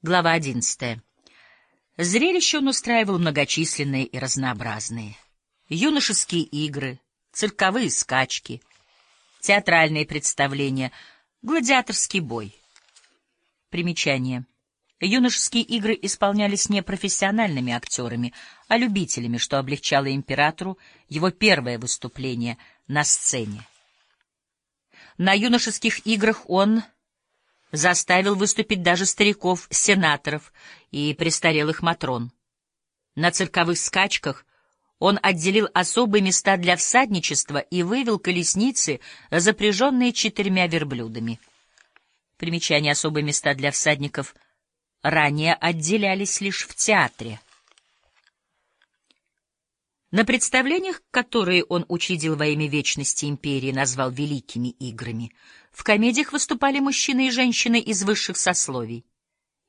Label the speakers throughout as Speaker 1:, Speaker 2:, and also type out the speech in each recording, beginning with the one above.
Speaker 1: Глава одиннадцатая. Зрелище он устраивал многочисленные и разнообразные. Юношеские игры, цирковые скачки, театральные представления, гладиаторский бой. Примечание. Юношеские игры исполнялись не профессиональными актерами, а любителями, что облегчало императору его первое выступление на сцене. На юношеских играх он заставил выступить даже стариков-сенаторов и престарелых матрон. На цирковых скачках он отделил особые места для всадничества и вывел колесницы, запряженные четырьмя верблюдами. Примечание «особые места для всадников» ранее отделялись лишь в театре. На представлениях, которые он учредил во имя вечности империи, назвал великими играми, в комедиях выступали мужчины и женщины из высших сословий.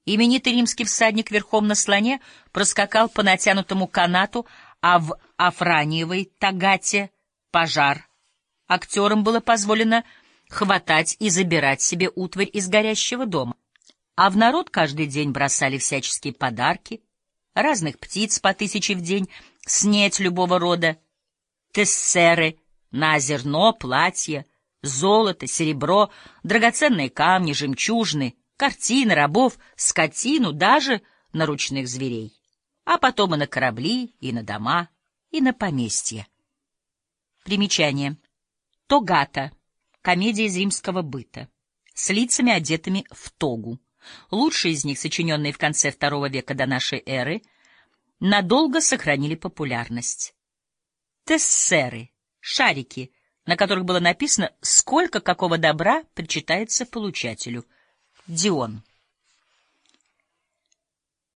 Speaker 1: Именитый римский всадник верхом на слоне проскакал по натянутому канату, а в Афраниевой тагате пожар. Актерам было позволено хватать и забирать себе утварь из горящего дома. А в народ каждый день бросали всяческие подарки, разных птиц по тысяче в день — снеть любого рода, тессеры на зерно, платье, золото, серебро, драгоценные камни, жемчужины, картины, рабов, скотину, даже на ручных зверей, а потом и на корабли, и на дома, и на поместья. Примечание. Тогата. Комедия из римского быта. С лицами, одетыми в тогу. Лучшие из них, сочиненные в конце II века до нашей эры, — надолго сохранили популярность. Тессеры — шарики, на которых было написано, сколько какого добра причитается получателю. Дион.